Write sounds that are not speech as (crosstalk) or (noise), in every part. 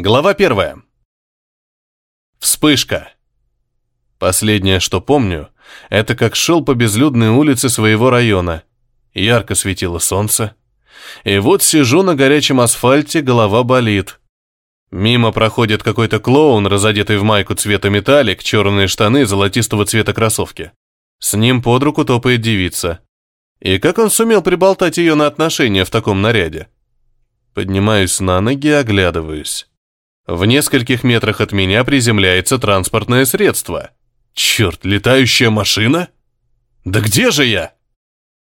Глава первая. Вспышка. Последнее, что помню, это как шел по безлюдной улице своего района. Ярко светило солнце. И вот сижу на горячем асфальте, голова болит. Мимо проходит какой-то клоун, разодетый в майку цвета металлик, черные штаны, золотистого цвета кроссовки. С ним под руку топает девица. И как он сумел приболтать ее на отношения в таком наряде? Поднимаюсь на ноги, оглядываюсь. В нескольких метрах от меня приземляется транспортное средство. Черт, летающая машина? Да где же я?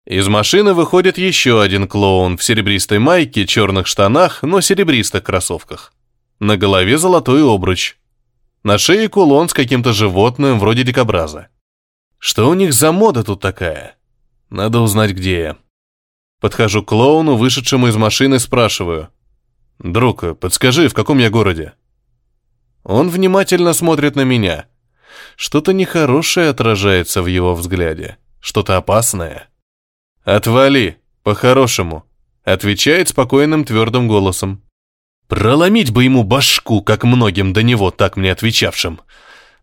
Из машины выходит еще один клоун в серебристой майке, черных штанах, но серебристых кроссовках. На голове золотой обруч. На шее кулон с каким-то животным вроде дикобраза. Что у них за мода тут такая? Надо узнать, где я. Подхожу к клоуну, вышедшему из машины, спрашиваю. «Друг, подскажи, в каком я городе?» Он внимательно смотрит на меня. Что-то нехорошее отражается в его взгляде. Что-то опасное. «Отвали, по-хорошему», — отвечает спокойным твердым голосом. Проломить бы ему башку, как многим до него так мне отвечавшим.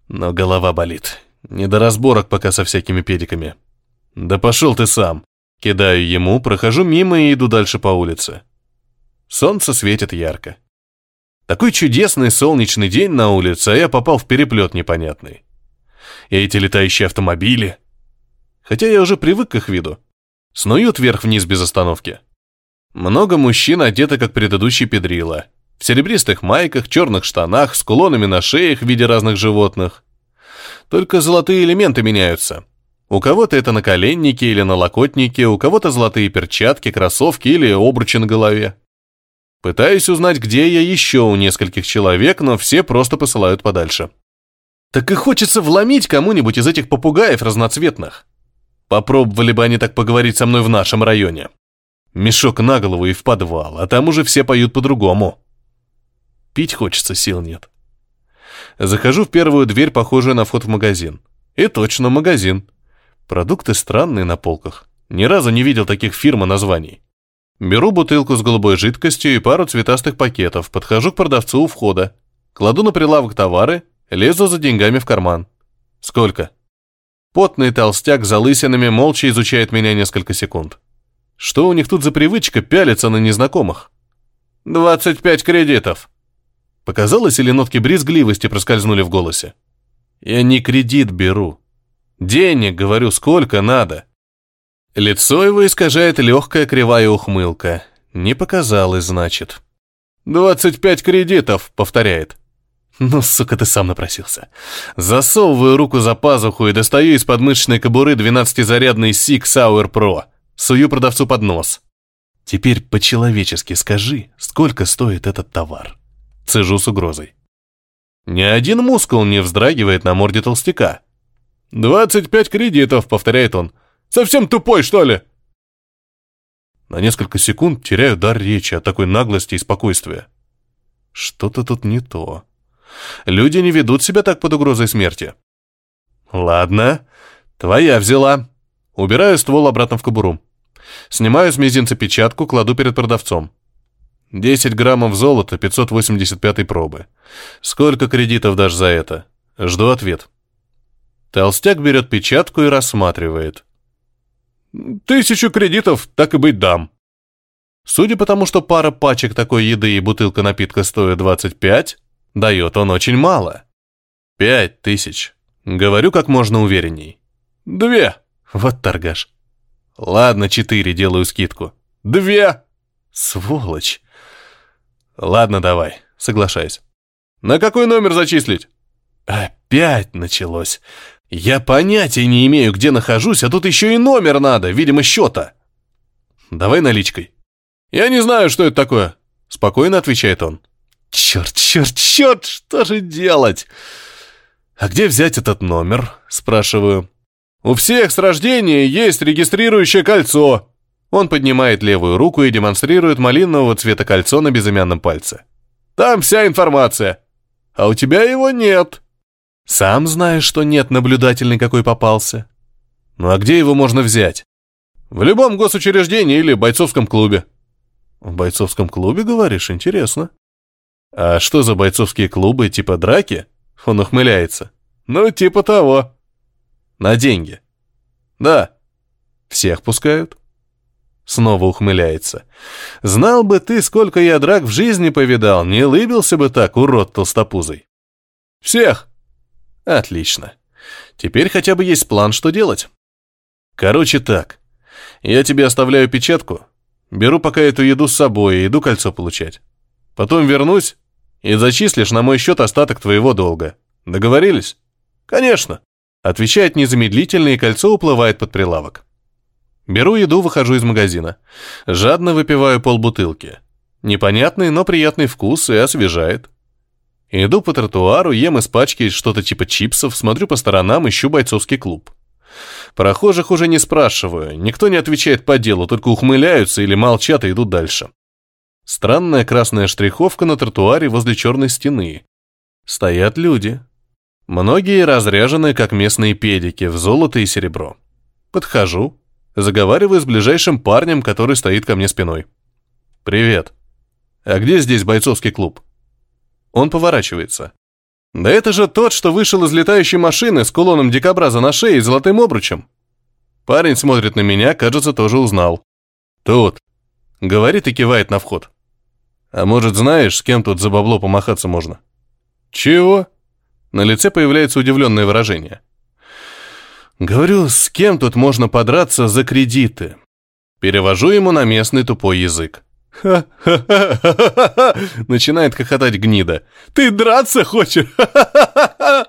Но голова болит. Не до разборок пока со всякими педиками. Да пошел ты сам. Кидаю ему, прохожу мимо и иду дальше по улице. Солнце светит ярко. Такой чудесный солнечный день на улице, а я попал в переплет непонятный. И эти летающие автомобили. Хотя я уже привык к их виду. Снуют вверх-вниз без остановки. Много мужчин одеты, как предыдущий педрила. В серебристых майках, черных штанах, с кулонами на шеях в виде разных животных. Только золотые элементы меняются. У кого-то это наколенники или налокотники, у кого-то золотые перчатки, кроссовки или обручи на голове. Пытаюсь узнать, где я еще у нескольких человек, но все просто посылают подальше. Так и хочется вломить кому-нибудь из этих попугаев разноцветных. Попробовали бы они так поговорить со мной в нашем районе. Мешок на голову и в подвал, а там уже все поют по-другому. Пить хочется, сил нет. Захожу в первую дверь, похожую на вход в магазин. И точно магазин. Продукты странные на полках. Ни разу не видел таких фирм и названий. Беру бутылку с голубой жидкостью и пару цветастых пакетов, подхожу к продавцу у входа, кладу на прилавок товары, лезу за деньгами в карман. Сколько? Потный толстяк за лысинами молча изучает меня несколько секунд. Что у них тут за привычка пялиться на незнакомых? «Двадцать пять кредитов!» Показалось, или нотки брезгливости проскользнули в голосе? «Я не кредит беру. Денег, говорю, сколько надо. Лицо его искажает легкая кривая ухмылка. Не показалось, значит. «Двадцать пять кредитов», — повторяет. Ну, сука, ты сам напросился. Засовываю руку за пазуху и достаю из подмышечной кобуры 12-зарядный Sig Sauer Pro. Сую продавцу под нос. Теперь по-человечески скажи, сколько стоит этот товар. Цежу с угрозой. Ни один мускул не вздрагивает на морде толстяка. «Двадцать пять кредитов», — повторяет он. «Совсем тупой, что ли?» На несколько секунд теряю дар речи от такой наглости и спокойствия. Что-то тут не то. Люди не ведут себя так под угрозой смерти. Ладно, твоя взяла. Убираю ствол обратно в кобуру. Снимаю с мизинца печатку, кладу перед продавцом. 10 граммов золота 585 пробы. Сколько кредитов дашь за это? Жду ответ. Толстяк берет печатку и рассматривает. «Тысячу кредитов, так и быть, дам». Судя по тому, что пара пачек такой еды и бутылка напитка стоят 25, дает он очень мало. «Пять тысяч». Говорю как можно уверенней. «Две». Вот торгаш. Ладно, четыре, делаю скидку. «Две». Сволочь. Ладно, давай, соглашаюсь. На какой номер зачислить? Опять началось. Я понятия не имею, где нахожусь, а тут еще и номер надо, видимо, счета. Давай наличкой. Я не знаю, что это такое. Спокойно отвечает он. Черт, черт, черт, что же делать? А где взять этот номер? Спрашиваю. У всех с рождения есть регистрирующее кольцо. Он поднимает левую руку и демонстрирует малинового цвета кольцо на безымянном пальце. Там вся информация. А у тебя его нет. Сам знаешь, что нет, наблюдательный какой попался. Ну а где его можно взять? В любом госучреждении или бойцовском клубе. В бойцовском клубе, говоришь? Интересно. А что за бойцовские клубы, типа драки? Он ухмыляется. Ну, типа того. На деньги. Да. Всех пускают? Снова ухмыляется. Знал бы ты, сколько я драк в жизни повидал, не лыбился бы так, урод толстопузый. Всех. Отлично. Теперь хотя бы есть план, что делать. Короче так. Я тебе оставляю печатку. Беру пока эту еду с собой и иду кольцо получать. Потом вернусь и зачислишь на мой счет остаток твоего долга. Договорились? Конечно. Отвечает незамедлительно, и кольцо уплывает под прилавок. Беру еду, выхожу из магазина. Жадно выпиваю полбутылки. Непонятный, но приятный вкус и освежает. Иду по тротуару, ем из пачки что-то типа чипсов, смотрю по сторонам, ищу бойцовский клуб. Прохожих уже не спрашиваю, никто не отвечает по делу, только ухмыляются или молчат и идут дальше. Странная красная штриховка на тротуаре возле черной стены. Стоят люди. Многие разряжены, как местные педики, в золото и серебро. Подхожу, заговариваю с ближайшим парнем, который стоит ко мне спиной. «Привет. А где здесь бойцовский клуб?» Он поворачивается. «Да это же тот, что вышел из летающей машины с кулоном дикобраза на шее и золотым обручем». Парень смотрит на меня, кажется, тоже узнал. «Тут». Говорит и кивает на вход. «А может, знаешь, с кем тут за бабло помахаться можно?» «Чего?» На лице появляется удивленное выражение. «Говорю, с кем тут можно подраться за кредиты?» Перевожу ему на местный тупой язык. «Ха-ха-ха-ха-ха!» Начинает хохотать гнида. «Ты драться хочешь? Ха-ха-ха-ха!»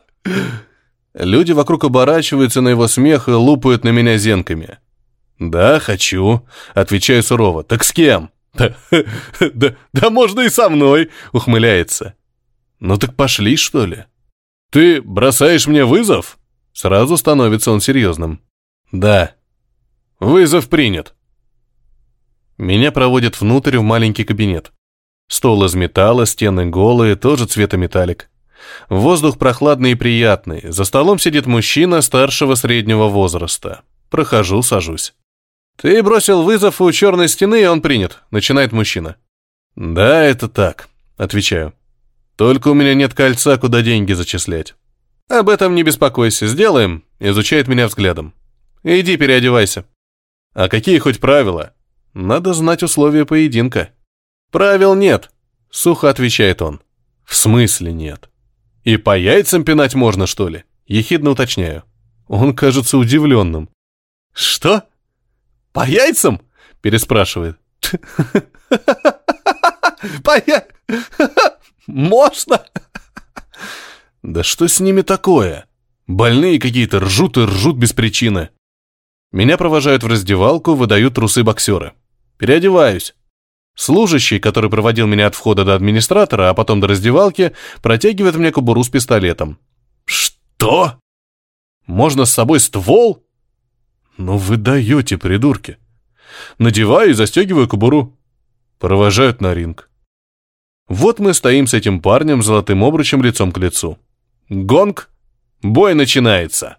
Люди вокруг оборачиваются на его смех и лупают на меня зенками. «Да, хочу», — отвечаю сурово. «Так с кем?» «Да, да, да можно и со мной», — ухмыляется. «Ну так пошли, что ли?» «Ты бросаешь мне вызов?» Сразу становится он серьезным. «Да». «Вызов принят». Меня проводят внутрь в маленький кабинет. Стол из металла, стены голые, тоже цвета металлик. Воздух прохладный и приятный. За столом сидит мужчина старшего среднего возраста. Прохожу, сажусь. «Ты бросил вызов у черной стены, и он принят», — начинает мужчина. «Да, это так», — отвечаю. «Только у меня нет кольца, куда деньги зачислять». «Об этом не беспокойся, сделаем», — изучает меня взглядом. «Иди переодевайся». «А какие хоть правила?» Надо знать условия поединка. Правил нет, сухо отвечает он. В смысле нет? И по яйцам пинать можно, что ли? Ехидно уточняю. Он кажется удивленным. Что? По яйцам? Переспрашивает. (laughs) По я... (laughs) Можно? Да что с ними такое? Больные какие-то ржут и ржут без причины. Меня провожают в раздевалку, выдают трусы боксера. Переодеваюсь. Служащий, который проводил меня от входа до администратора, а потом до раздевалки, протягивает мне кобуру с пистолетом. «Что? Можно с собой ствол?» «Ну вы даете, придурки!» Надеваю и застегиваю кобуру. Провожают на ринг. Вот мы стоим с этим парнем золотым обручем лицом к лицу. Гонг. Бой начинается.